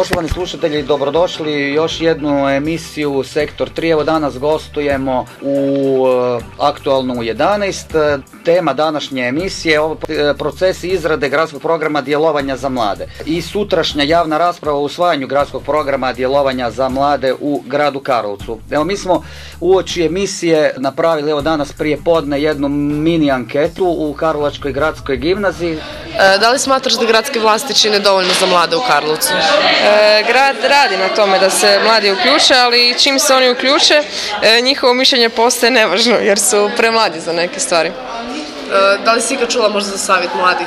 Poštovani slušatelji, dobrodošli još jednu emisiju Sektor 3. Evo danas gostujemo u e, aktualnu 11. Tema današnje emisije je e, proces izrade gradskog programa djelovanja za mlade. I sutrašnja javna rasprava o usvajanju gradskog programa djelovanja za mlade u gradu Karlovcu. Evo mi smo uoči emisije napravili evo danas prije podne jednu mini anketu u Karlovačkoj gradskoj gimnaziji. E, da li smatraš da gradske vlasti čine dovoljno za mlade u Karlovcu? E, grad radi na tome da se mladi uključe, ali čim se oni uključe, e, njihovo mišljenje postaje nevažno jer su premladi za neke stvari. E, da li si ikad čula možda za savjet mladih?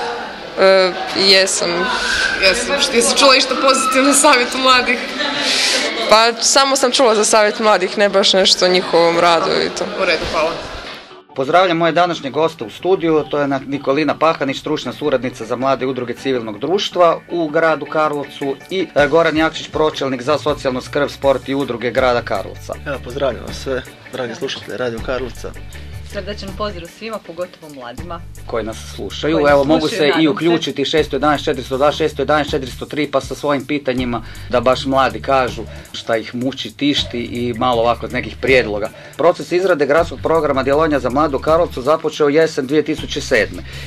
jesam. Jesam. Što si čula išta pozitivno savjetu mladih? Pa samo sam čula za savjet mladih, ne baš nešto o njihovom radu i to. U redu, hvala. Pozdravljam moje današnje goste u studiju, to je Nikolina Pahanić, stručna suradnica za mlade udruge civilnog društva u gradu Karlovcu i e, Goran Jakšić, pročelnik za socijalnu skrb, sport i udruge grada Karlovca. Evo, pozdravljam vas sve, dragi slušatelji Radio Karlovca. Srdačan pozdrav svima, pogotovo mladima. Koji nas slušaju. Evo, mogu se i uključiti 611 402 611 403 pa sa svojim pitanjima da baš mladi kažu šta ih muči, tišti i malo ovako nekih prijedloga. Proces izrade gradskog programa djelovanja za mladu Karlovcu započeo jesen 2007.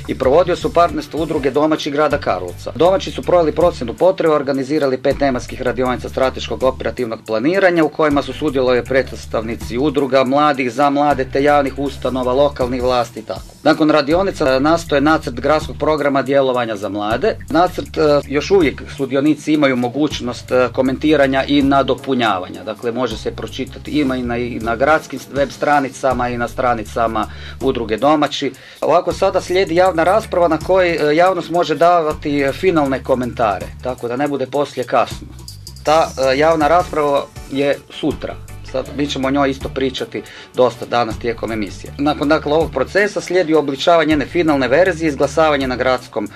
i provodio su partnerstvo udruge domaćih grada Karlovca. Domaći su proveli procjenu potreba, organizirali pet tematskih radionica strateškog operativnog planiranja u kojima su sudjelovali predstavnici udruga, mladih, za mlade te javnih ustanova ustanova, lokalnih vlasti i tako. Nakon radionica nastoje nacrt gradskog programa djelovanja za mlade. Nacrt e, još uvijek sudionici imaju mogućnost e, komentiranja i nadopunjavanja. Dakle, može se pročitati ima i na, i na gradskim web stranicama i na stranicama udruge domaći. Ovako sada slijedi javna rasprava na kojoj e, javnost može davati finalne komentare, tako da ne bude poslije kasno. Ta javna rasprava je sutra, sad mi ćemo o njoj isto pričati dosta danas tijekom emisije. Nakon dakle ovog procesa slijedi obličavanje njene finalne verzije, izglasavanje na gradskom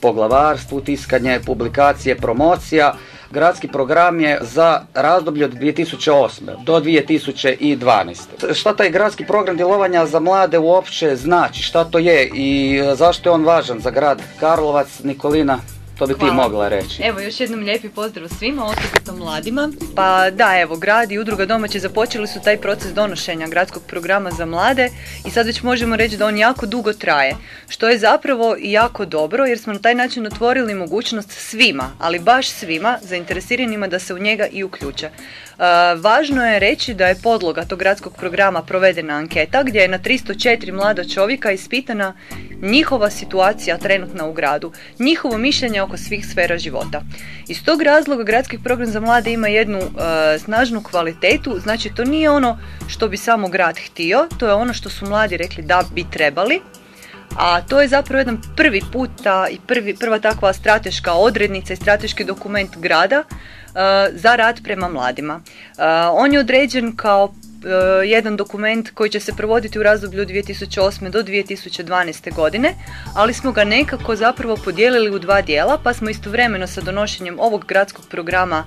poglavarstvu, tiskanje, publikacije, promocija. Gradski program je za razdoblje od 2008. do 2012. Šta taj gradski program djelovanja za mlade uopće znači, šta to je i zašto je on važan za grad Karlovac, Nikolina? To bi ti mogla reći. Evo, još jednom lijepi pozdrav svima, osobito mladima. Pa da, evo, grad i udruga domaće započeli su taj proces donošenja gradskog programa za mlade i sad već možemo reći da on jako dugo traje, što je zapravo jako dobro jer smo na taj način otvorili mogućnost svima, ali baš svima, zainteresiranima da se u njega i uključe. E, važno je reći da je podloga tog gradskog programa provedena anketa gdje je na 304 mlada čovjeka ispitana njihova situacija trenutna u gradu, njihovo mišljenje oko svih sfera života. Iz tog razloga gradski program za mlade ima jednu e, snažnu kvalitetu, znači to nije ono što bi samo grad htio, to je ono što su mladi rekli da bi trebali, a to je zapravo jedan prvi puta i prvi, prva takva strateška odrednica i strateški dokument grada za rad prema mladima. Eh, on je određen kao eh, jedan dokument koji će se provoditi u razdoblju od 2008. do 2012. godine, ali smo ga nekako zapravo podijelili u dva dijela, pa smo istovremeno sa donošenjem ovog gradskog programa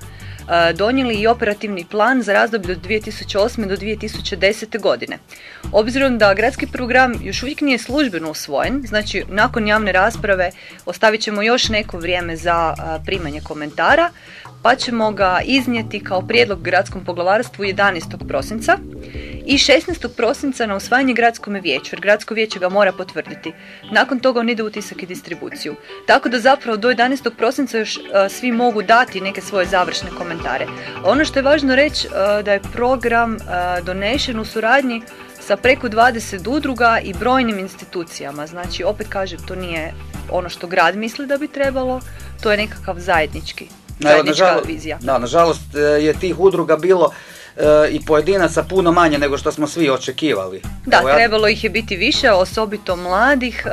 donijeli i operativni plan za razdoblje od 2008. do 2010. godine. Obzirom da gradski program još uvijek nije službeno usvojen, znači nakon javne rasprave ostavit ćemo još neko vrijeme za primanje komentara, pa ćemo ga iznijeti kao prijedlog gradskom poglavarstvu 11. prosinca i 16. prosinca na usvajanje gradskom vijeću, jer gradsko vijeće ga mora potvrditi. Nakon toga on ide u tisak i distribuciju. Tako da zapravo do 11. prosinca još uh, svi mogu dati neke svoje završne komentare. Ono što je važno reći uh, da je program uh, donešen u suradnji sa preko 20 udruga i brojnim institucijama. Znači, opet kažem, to nije ono što grad misli da bi trebalo, to je nekakav zajednički zajednička vizija. Da, nažalost e, je tih udruga bilo e, i pojedinaca puno manje nego što smo svi očekivali. Da, trebalo ih je biti više, osobito mladih. E,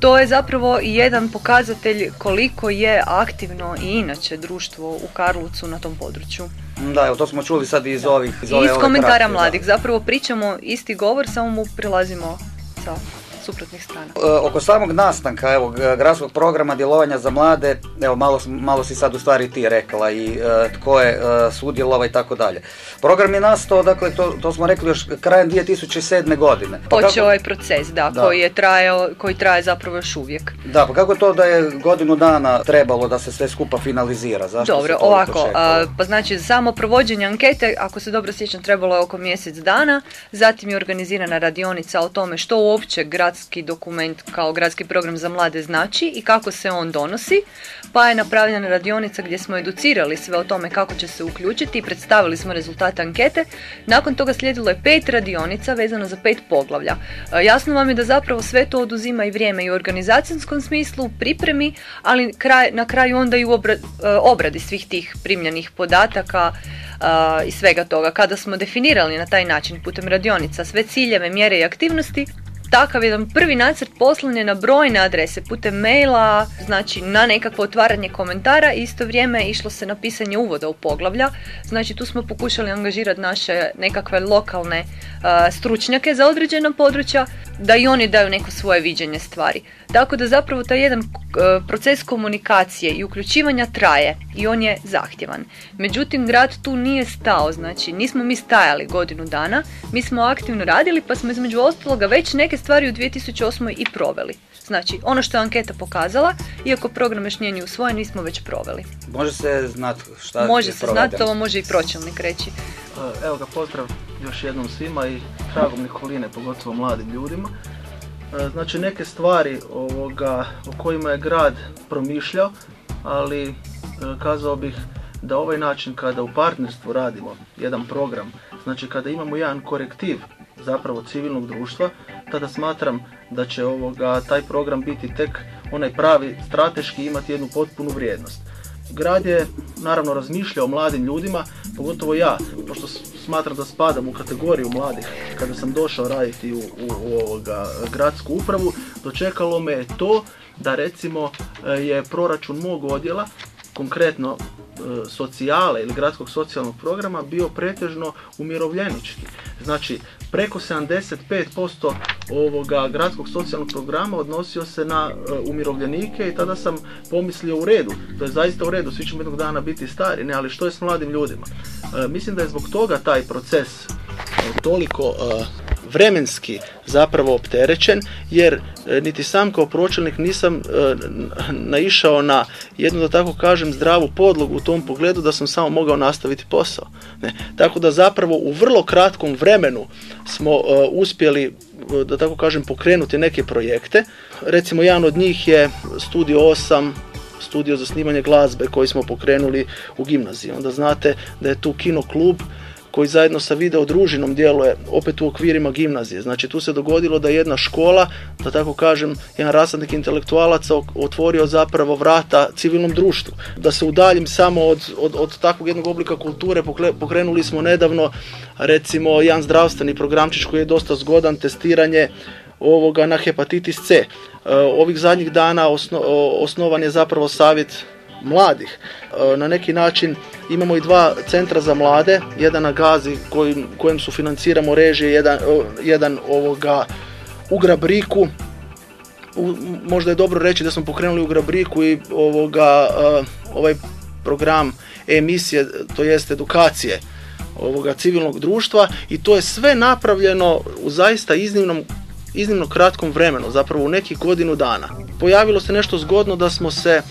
to je zapravo i jedan pokazatelj koliko je aktivno i inače društvo u Karlovcu na tom području. Da, evo to smo čuli sad iz ovih... Iz, iz komentara mladih. Zapravo pričamo isti govor, samo mu prilazimo sa suprotnih strana. E, oko samog nastanka evo, gradskog programa djelovanja za mlade, evo malo, malo si sad u stvari ti rekla i e, tko je uh, sudjelovao i tako dalje. Program je nastao, dakle to, to smo rekli još krajem 2007. godine. Pa Počeo ovaj proces, da, Koji, je trajao, koji traje zapravo još uvijek. Da, pa kako to da je godinu dana trebalo da se sve skupa finalizira? Zašto Dobro, ovako, pa znači samo provođenje ankete, ako se dobro sjećam, trebalo je oko mjesec dana, zatim je organizirana radionica o tome što uopće gradski dokument kao gradski program za mlade znači i kako se on donosi, pa je napravljena radionica gdje smo educirali sve o tome kako će se uključiti i predstavili smo rezultate ankete. Nakon toga slijedilo je pet radionica vezano za pet poglavlja. E, jasno vam je da zapravo sve to oduzima i vrijeme i u organizacijskom smislu, pripremi, ali kraj, na kraju onda i u e, obradi svih tih primljenih podataka i svega toga. Kada smo definirali na taj način putem radionica sve ciljeve, mjere i aktivnosti, takav jedan prvi nacrt poslan je na brojne adrese putem maila, znači na nekakvo otvaranje komentara i isto vrijeme išlo se na pisanje uvoda u poglavlja. Znači tu smo pokušali angažirati naše nekakve lokalne stručnjake za određena područja da i oni daju neko svoje viđenje stvari. Tako da zapravo taj jedan proces komunikacije i uključivanja traje i on je zahtjevan. Međutim, grad tu nije stao, znači nismo mi stajali godinu dana, mi smo aktivno radili pa smo između ostaloga već neke stvari u 2008. i proveli. Znači, ono što je anketa pokazala, iako program još nije ni usvojen, mi smo već proveli. Može se znati šta Može se znati, ovo može i pročelnik reći. E, evo ga, pozdrav još jednom svima i tragom Nikoline, pogotovo mladim ljudima. E, znači neke stvari ovoga, o kojima je grad promišljao, ali e, kazao bih da ovaj način kada u partnerstvu radimo jedan program, znači kada imamo jedan korektiv zapravo civilnog društva, tada smatram da će ovoga, taj program biti tek onaj pravi strateški imati jednu potpunu vrijednost. Grad je naravno razmišljao o mladim ljudima, pogotovo ja, pošto smatram da spadam u kategoriju mladih, kada sam došao raditi u, u, ovoga, gradsku upravu, dočekalo me je to da recimo je proračun mog odjela, konkretno E, socijale ili gradskog socijalnog programa bio pretežno umirovljenički. Znači, preko 75% ovoga gradskog socijalnog programa odnosio se na e, umirovljenike i tada sam pomislio u redu. To je zaista u redu, svi ćemo jednog dana biti stari, ne, ali što je s mladim ljudima? E, mislim da je zbog toga taj proces toliko vremenski zapravo opterećen jer e, niti sam kao pročelnik nisam e, naišao na jednu da tako kažem zdravu podlogu u tom pogledu da sam samo mogao nastaviti posao. Ne. Tako da zapravo u vrlo kratkom vremenu smo e, uspjeli da tako kažem pokrenuti neke projekte. Recimo jedan od njih je Studio 8 studio za snimanje glazbe koji smo pokrenuli u gimnaziji. Onda znate da je tu kino klub koji zajedno sa video družinom djeluje opet u okvirima gimnazije. Znači tu se dogodilo da jedna škola, da tako kažem, jedan rasadnik intelektualaca otvorio zapravo vrata civilnom društvu. Da se udaljim samo od, od, od takvog jednog oblika kulture, pokrenuli smo nedavno recimo jedan zdravstveni programčić koji je dosta zgodan, testiranje ovoga na hepatitis C. E, ovih zadnjih dana osnovan je zapravo savjet mladih. E, na neki način imamo i dva centra za mlade, jedan na Gazi kojim, kojem su financiramo režije, jedan, jedan ovoga u Grabriku. U, možda je dobro reći da smo pokrenuli u Grabriku i ovoga, e, ovaj program emisije, to jest edukacije ovoga civilnog društva i to je sve napravljeno u zaista iznimnom iznimno kratkom vremenu, zapravo u nekih godinu dana. Pojavilo se nešto zgodno da smo se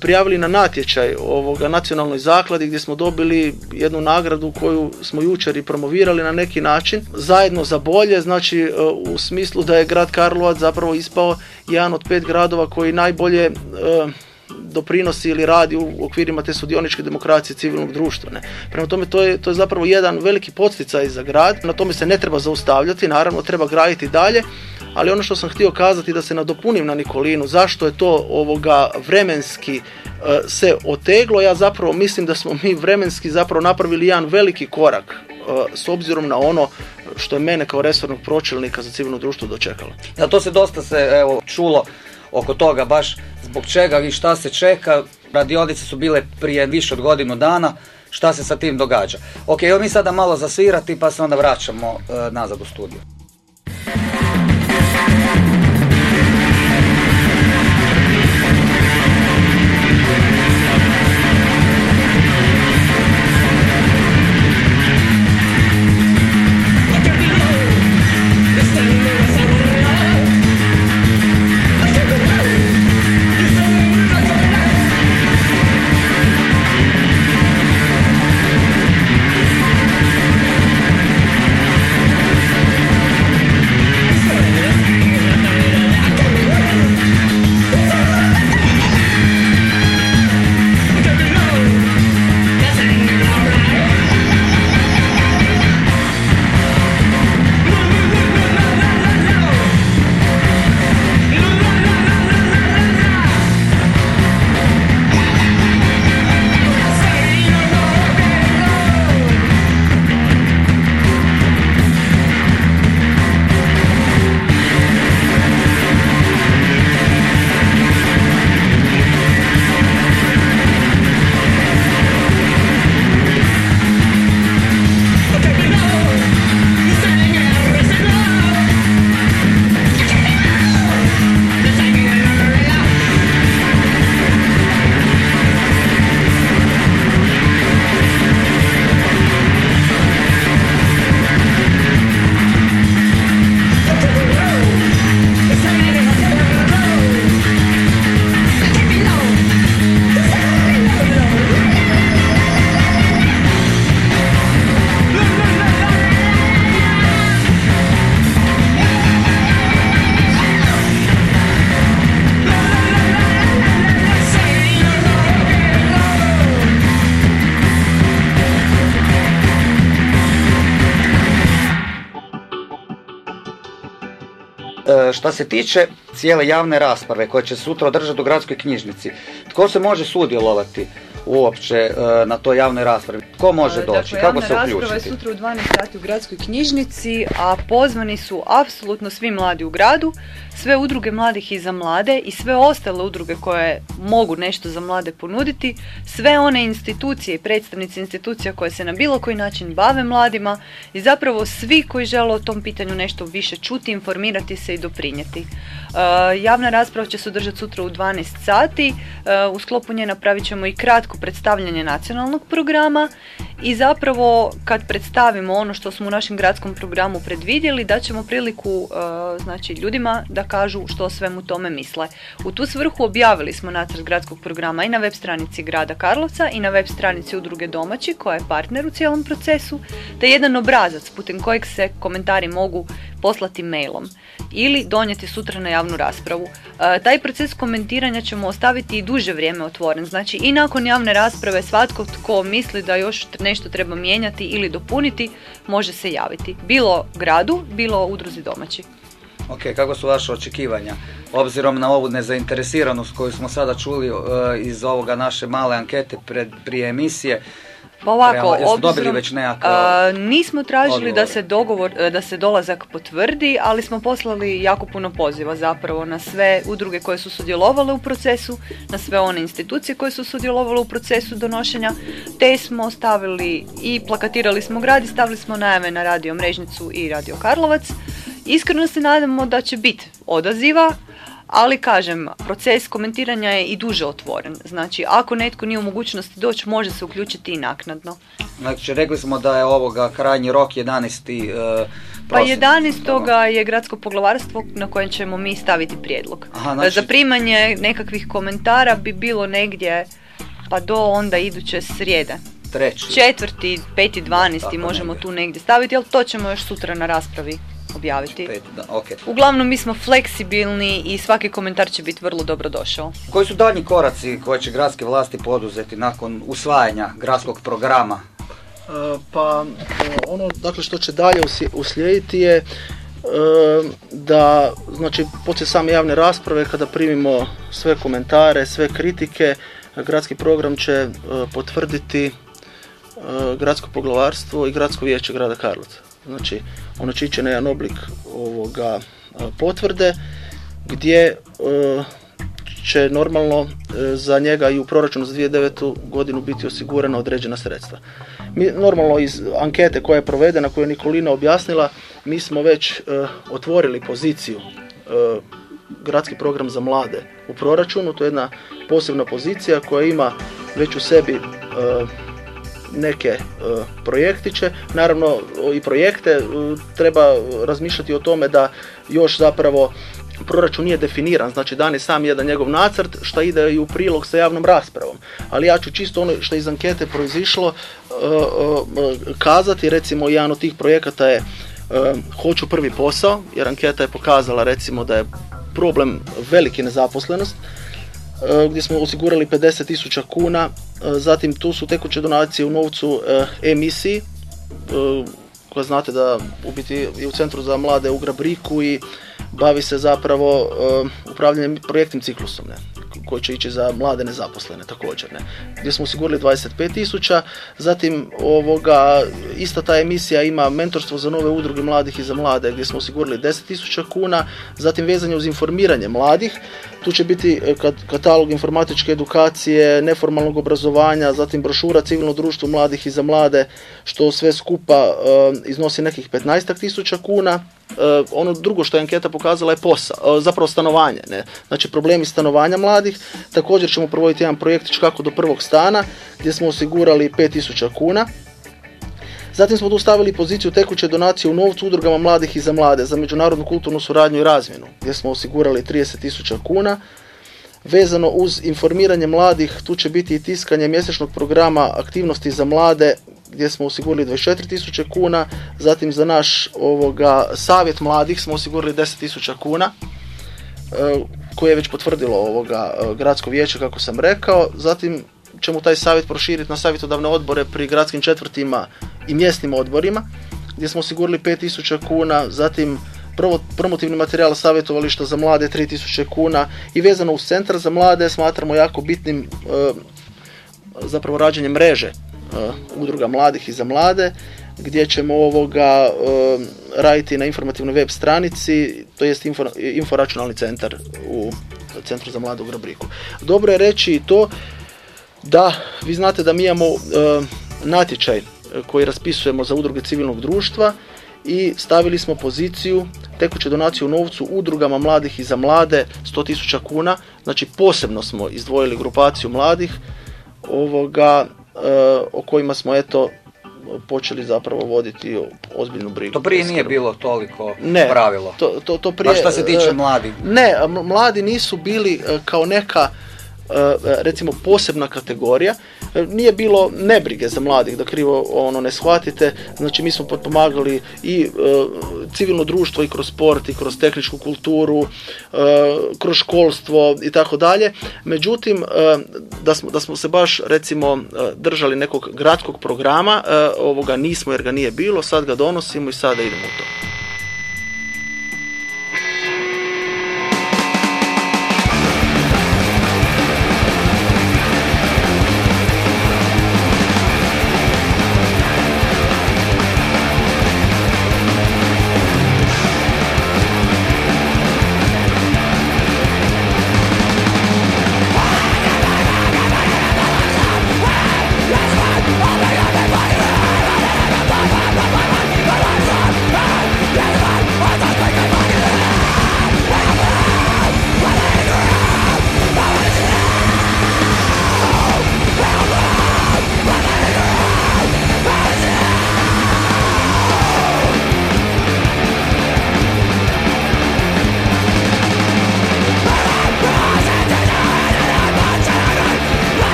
prijavili na natječaj ovoga nacionalnoj zakladi gdje smo dobili jednu nagradu koju smo jučer i promovirali na neki način zajedno za bolje, znači e, u smislu da je grad Karlovac zapravo ispao jedan od pet gradova koji najbolje e, doprinosi ili radi u okvirima te sudioničke demokracije civilnog društva. Ne. Prema tome to je, to je zapravo jedan veliki podsticaj za grad, na tome se ne treba zaustavljati, naravno treba graditi dalje, ali ono što sam htio kazati da se nadopunim na Nikolinu, zašto je to ovoga vremenski e, se oteglo, ja zapravo mislim da smo mi vremenski zapravo napravili jedan veliki korak e, s obzirom na ono što je mene kao resornog pročelnika za civilno društvo dočekalo. Ja, to se dosta se evo, čulo oko toga baš zbog čega i šta se čeka. Radionice su bile prije više od godinu dana. Šta se sa tim događa? Ok, evo mi sada malo zasvirati pa se onda vraćamo e, nazad u studiju. E, šta se tiče cijele javne rasprave koja će sutra održati u gradskoj knjižnici, tko se može sudjelovati uopće e, na toj javnoj raspravi? Tko može doći? Dakle, Kako javna se rasprava je uključiti? sutra u 12 sati u gradskoj knjižnici, a pozvani su apsolutno svi mladi u gradu, sve udruge mladih i za mlade i sve ostale udruge koje mogu nešto za mlade ponuditi, sve one institucije i predstavnici institucija koje se na bilo koji način bave mladima i zapravo svi koji žele o tom pitanju nešto više čuti, informirati se i doprinijeti. E, javna rasprava će se održati sutra u 12 sati, e, u sklopu nje napravit ćemo i kratko predstavljanje nacionalnog programa i zapravo kad predstavimo ono što smo u našem gradskom programu predvidjeli, da ćemo priliku e, znači, ljudima da kažu što o svemu tome misle. U tu svrhu objavili smo nacrt gradskog programa i na web stranici grada Karlovca i na web stranici udruge Domaći koja je partner u cijelom procesu, te jedan obrazac putem kojeg se komentari mogu poslati mailom ili donijeti sutra na javnu raspravu. E, taj proces komentiranja ćemo ostaviti i duže vrijeme otvoren. Znači i nakon javne rasprave svatko tko misli da još nešto treba mijenjati ili dopuniti može se javiti. Bilo gradu, bilo udruzi domaći. Ok, kako su vaše očekivanja? Obzirom na ovu nezainteresiranost koju smo sada čuli e, iz ovoga naše male ankete pred, prije emisije, Pa ovako, jeste obzirom, dobili već a, nismo tražili da se dogovor, e, da se dolazak potvrdi, ali smo poslali jako puno poziva zapravo na sve udruge koje su sudjelovale u procesu, na sve one institucije koje su sudjelovale u procesu donošenja, te smo stavili i plakatirali smo grad i stavili smo najave na radio Mrežnicu i radio Karlovac. Iskreno se nadamo da će biti odaziva, ali kažem, proces komentiranja je i duže otvoren. Znači, ako netko nije u mogućnosti doći, može se uključiti i naknadno. znači rekli smo da je ovoga krajnji rok 11. e, Pa prosinac. 11. je gradsko poglavarstvo na kojem ćemo mi staviti prijedlog. Aha, znači- Zaprimanje nekakvih komentara bi bilo negdje pa do onda iduće srijede. Treći. Četvrti, peti, dvanesti možemo negdje. tu negdje staviti, ali to ćemo još sutra na raspravi objaviti. Da, ok. Uglavnom mi smo fleksibilni i svaki komentar će biti vrlo dobro došao. Koji su daljnji koraci koje će gradske vlasti poduzeti nakon usvajanja gradskog programa? E, Pa ono dakle što će dalje uslijediti je e, da znači poslije same javne rasprave kada primimo sve komentare, sve kritike, gradski program će e, potvrditi e, gradsko poglavarstvo i gradsko vijeće grada Karlovca. Znači ono će ići na jedan oblik ovoga e, potvrde gdje e, će normalno e, za njega i u proračunu za 2009. godinu biti osigurana određena sredstva. Mi normalno iz ankete koja je provedena, koju je Nikolina objasnila, mi smo već otvorili poziciju gradski program za mlade u proračunu. To je jedna posebna pozicija koja ima već u sebi neke projektiće. Naravno i projekte treba razmišljati o tome da još zapravo proračun nije definiran, znači dan je sam jedan njegov nacrt što ide i u prilog sa javnom raspravom. Ali ja ću čisto ono što iz ankete proizišlo uh, kazati, recimo jedan od tih projekata je Hoću prvi posao, jer anketa je pokazala recimo da je problem veliki nezaposlenost, gdje smo osigurali 50.000 kuna, zatim tu su tekuće donacije u novcu emisiji, koja znate da u biti je u Centru za mlade u Grabriku i bavi se zapravo uh, upravljanjem projektnim ciklusom, ne, koji će ići za mlade nezaposlene također, ne, gdje smo osigurali 25 tisuća, zatim ovoga, ista ta emisija ima mentorstvo za nove udruge mladih i za mlade, gdje smo osigurali 10 tisuća kuna, zatim vezanje uz informiranje mladih, tu će biti e, katalog informatičke edukacije, neformalnog obrazovanja, zatim brošura civilno društvo mladih i za mlade, što sve skupa uh, iznosi nekih 15 tisuća kuna, ono drugo što je anketa pokazala je posao, e, zapravo stanovanje. Ne? Znači problemi stanovanja mladih. Također ćemo provoditi jedan projekt kako do prvog stana gdje smo osigurali 5000 kuna. Zatim smo tu stavili poziciju tekuće donacije u novcu udrugama mladih i za mlade za međunarodnu kulturnu suradnju i razmjenu gdje smo osigurali 30.000 kuna. Vezano uz informiranje mladih, tu će biti i tiskanje mjesečnog programa aktivnosti za mlade gdje smo osigurali 24.000 kuna, zatim za naš ovoga savjet mladih smo osigurali 10.000 kuna e, koje je već potvrdilo ovoga e, gradsko vijeće kako sam rekao, zatim ćemo taj savjet proširiti na savjetodavne odbore pri gradskim četvrtima i mjesnim odborima gdje smo osigurali 5000 kuna, zatim promotivni materijal savjetovališta za mlade 3000 kuna. I vezano uz centar za mlade smatramo jako bitnim e, zapravo rađenje mreže udruga mladih i za mlade gdje ćemo ovoga uh, raditi na informativnoj web stranici, to jest info, inforačunalni centar u Centru za mlade u Grabriku. Dobro je reći i to da vi znate da mi imamo uh, natječaj koji raspisujemo za udruge civilnog društva i stavili smo poziciju tekuće donacije u novcu udrugama mladih i za mlade 100.000 kuna, znači posebno smo izdvojili grupaciju mladih ovoga o kojima smo eto počeli zapravo voditi ozbiljnu brigu. To prije nije bilo toliko ne, pravilo. To, to, to prije, što se tiče mladih? Ne, mladi nisu bili e, kao neka recimo posebna kategorija nije bilo nebrige za mladih, da krivo ono ne shvatite. Znači mi smo potpomagali i e, civilno društvo i kroz sport i kroz tehničku kulturu, e, kroz školstvo i tako dalje. Međutim, e, da, smo, da smo se baš recimo držali nekog gradskog programa, ovoga nismo jer ga nije bilo, sad ga donosimo i sada idemo u to.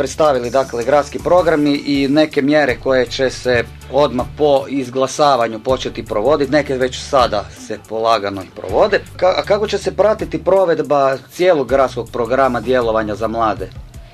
Predstavili dakle gradski programi i neke mjere koje će se odmah po izglasavanju početi provoditi, neke već sada se polagano i provode. a kako će se pratiti provedba cijelog gradskog programa djelovanja za mlade?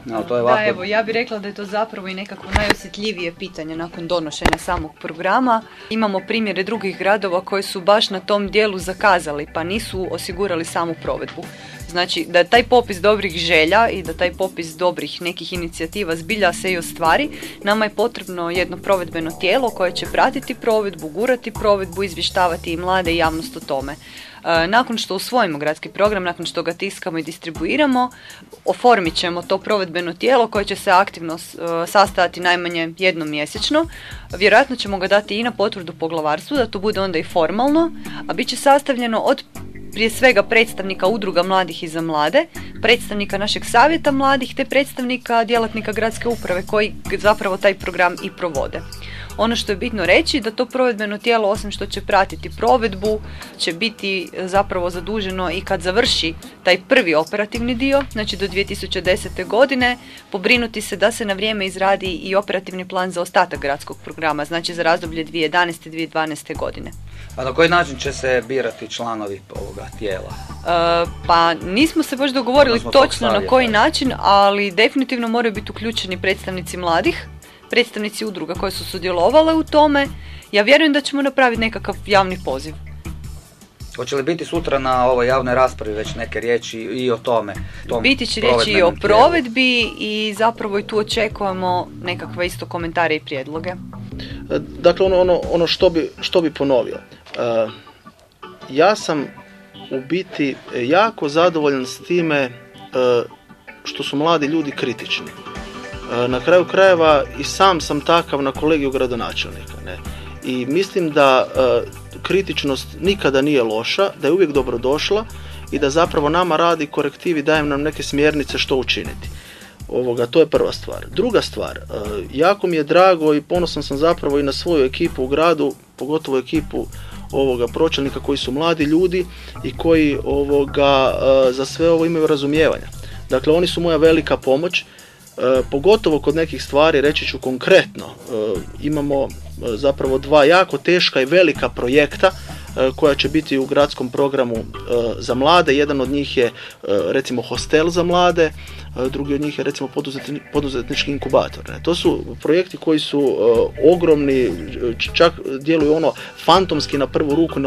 No, to je Da, evo, ja bih rekla da je to zapravo i nekako najosjetljivije pitanje nakon donošenja samog programa. Imamo primjere drugih gradova koji su baš na tom dijelu zakazali, pa nisu osigurali samu provedbu. Znači, da taj popis dobrih želja i da taj popis dobrih nekih inicijativa zbilja se i ostvari, nama je potrebno jedno provedbeno tijelo koje će pratiti provedbu, gurati provedbu, izvještavati i mlade i javnost o tome. E, nakon što usvojimo gradski program, nakon što ga tiskamo i distribuiramo, oformit ćemo to provedbeno tijelo koje će se aktivno e, sastajati najmanje jednom mjesečno. Vjerojatno ćemo ga dati i na potvrdu poglavarstvu, da to bude onda i formalno, a bit će sastavljeno od prije svega predstavnika udruga mladih i za mlade, predstavnika našeg savjeta mladih te predstavnika djelatnika gradske uprave koji zapravo taj program i provode. Ono što je bitno reći da to provedbeno tijelo osim što će pratiti provedbu će biti zapravo zaduženo i kad završi taj prvi operativni dio, znači do 2010. godine, pobrinuti se da se na vrijeme izradi i operativni plan za ostatak gradskog programa, znači za razdoblje 2011. 2012. godine. A na koji način će se birati članovi ovoga tijela? E, pa nismo se baš dogovorili točno na koji način, ali definitivno moraju biti uključeni predstavnici mladih, predstavnici udruga koje su sudjelovale u tome. Ja vjerujem da ćemo napraviti nekakav javni poziv. Hoće li biti sutra na ovoj javnoj raspravi već neke riječi i o tome? Tom biti će riječi i o provedbi i zapravo i tu očekujemo nekakve isto komentare i prijedloge. Dakle, ono, ono, ono što, bi, što bi ponovio. Uh, ja sam u biti jako zadovoljan s time uh, što su mladi ljudi kritični. E, na kraju krajeva i sam sam takav na kolegiju gradonačelnika. Ne? I mislim da e, kritičnost nikada nije loša, da je uvijek dobrodošla i da zapravo nama radi korektivi, daje nam neke smjernice što učiniti. Ovoga, to je prva stvar. Druga stvar, e, jako mi je drago i ponosan sam zapravo i na svoju ekipu u gradu, pogotovo ekipu ovoga pročelnika koji su mladi ljudi i koji ovoga za sve ovo imaju razumijevanja. Dakle, oni su moja velika pomoć E, pogotovo kod nekih stvari, reći ću konkretno, e, imamo e, zapravo dva jako teška i velika projekta koja će biti u gradskom programu za mlade. Jedan od njih je recimo hostel za mlade, drugi od njih je recimo poduzetnički inkubator. To su projekti koji su ogromni, čak djeluju ono fantomski na prvu ruku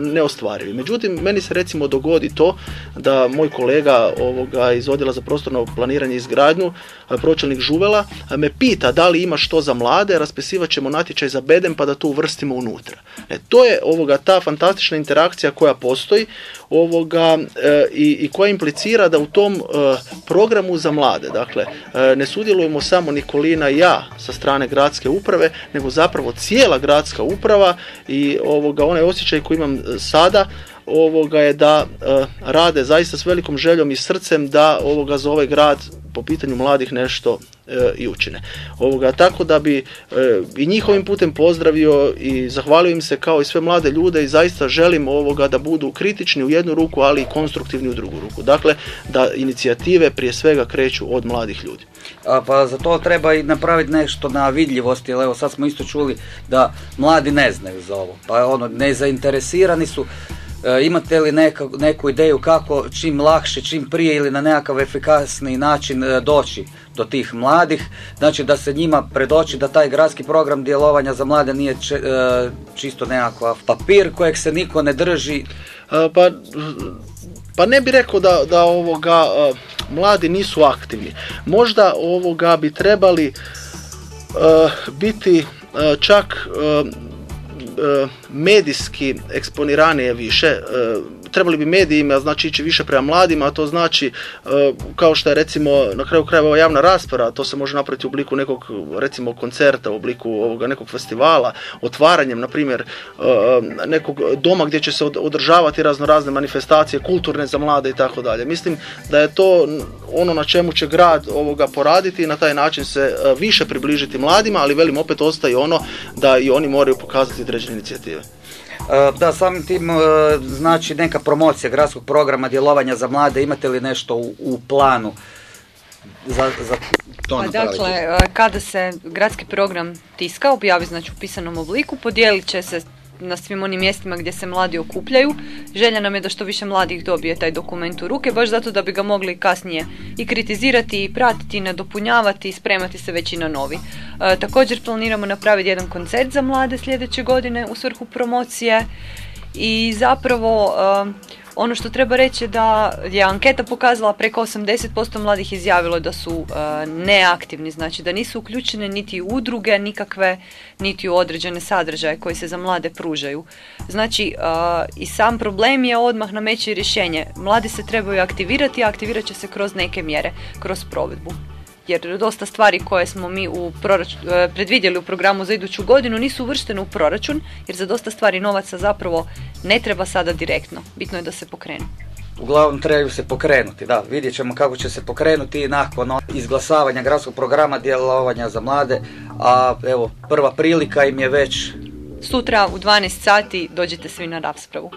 neostvarivi. Međutim, meni se recimo dogodi to da moj kolega ovoga iz odjela za prostorno planiranje i izgradnju, pročelnik Žuvela, me pita da li ima što za mlade, raspisivat ćemo natječaj za bedem pa da to uvrstimo unutra. E, to je ovoga ta fantastična interakcija koja postoji ovoga e, i, i koja implicira da u tom e, programu za mlade, dakle, e, ne sudjelujemo samo Nikolina i ja sa strane gradske uprave, nego zapravo cijela gradska uprava i ovoga onaj osjećaj koji imam sada ovoga je da rade zaista s velikom željom i srcem da ovoga za ovaj grad po pitanju mladih nešto e, i učine. Ovoga, tako da bi e, i njihovim putem pozdravio i zahvalio im se kao i sve mlade ljude i zaista želim ovoga da budu kritični u jednu ruku, ali i konstruktivni u drugu ruku. Dakle, da inicijative prije svega kreću od mladih ljudi. A, pa za to treba i napraviti nešto na vidljivosti, jer evo sad smo isto čuli da mladi ne znaju za ovo, pa ono, nezainteresirani su, imate li neka, neku ideju kako čim lakše, čim prije ili na nekakav efikasni način e, doći do tih mladih, znači da se njima predoči da taj gradski program djelovanja za mlade nije e, čisto nekakav papir kojeg se niko ne drži? Pa, pa ne bi rekao da, da ovoga mladi nisu aktivni. Možda ovoga bi trebali biti čak Eh, medijski eksponiranje je više. Eh, trebali bi medijima znači ići više prema mladima, a to znači e, kao što je recimo na kraju krajeva javna rasprava, to se može napraviti u obliku nekog recimo koncerta, u obliku ovoga nekog festivala, otvaranjem na primjer e, nekog doma gdje će se održavati razno razne manifestacije kulturne za mlade i tako dalje. Mislim da je to ono na čemu će grad ovoga poraditi i na taj način se e, više približiti mladima, ali velim opet ostaje ono da i oni moraju pokazati određene inicijative. E, da, samim tim e, znači neka promocija gradskog programa djelovanja za mlade, imate li nešto u, planu za, za to pa dakle, kada se gradski program tiska, objavi znači u pisanom obliku, podijelit će se na svim onim mjestima gdje se mladi okupljaju. Želja nam je da što više mladih dobije taj dokument u ruke, baš zato da bi ga mogli kasnije i kritizirati, i pratiti, i nadopunjavati, i spremati se već i na novi. E, također planiramo napraviti jedan koncert za mlade sljedeće godine u svrhu promocije i zapravo e, ono što treba reći je da je anketa pokazala preko 80% mladih izjavilo da su e, neaktivni, znači da nisu uključene niti u udruge nikakve, niti u određene sadržaje koji se za mlade pružaju. Znači e, i sam problem je odmah nameće rješenje. Mladi se trebaju aktivirati, a aktivirat će se kroz neke mjere, kroz provedbu jer dosta stvari koje smo mi u e, predvidjeli u programu za iduću godinu nisu uvrštene u proračun, jer za dosta stvari novaca zapravo ne treba sada direktno. Bitno je da se pokrenu. Uglavnom trebaju se pokrenuti, da, vidjet ćemo kako će se pokrenuti nakon izglasavanja gradskog programa djelovanja za mlade, a evo prva prilika im je već Sutra u 12 sati dođite svi na raspravu.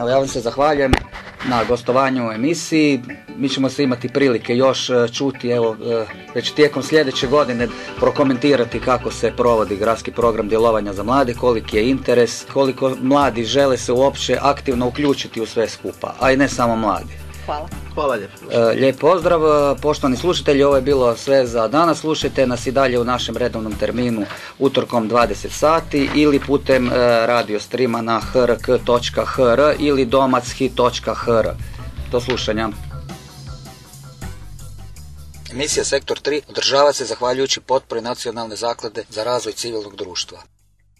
Evo, ja vam se zahvaljujem na gostovanju u emisiji. Mi ćemo se imati prilike još e, čuti, evo, e, već tijekom sljedeće godine prokomentirati kako se provodi gradski program djelovanja za mlade, koliki je interes, koliko mladi žele se uopće aktivno uključiti u sve skupa, a i ne samo mladi. Hvala. Hvala lijepo. E, lijep pozdrav, poštovani slušatelji, ovo je bilo sve za danas. Slušajte nas i dalje u našem redovnom terminu utorkom 20 sati ili putem radio streama na hrk.hr ili domachi.hr. Do slušanja. Emisija Sektor 3 održava se zahvaljujući potpori Nacionalne zaklade za razvoj civilnog društva.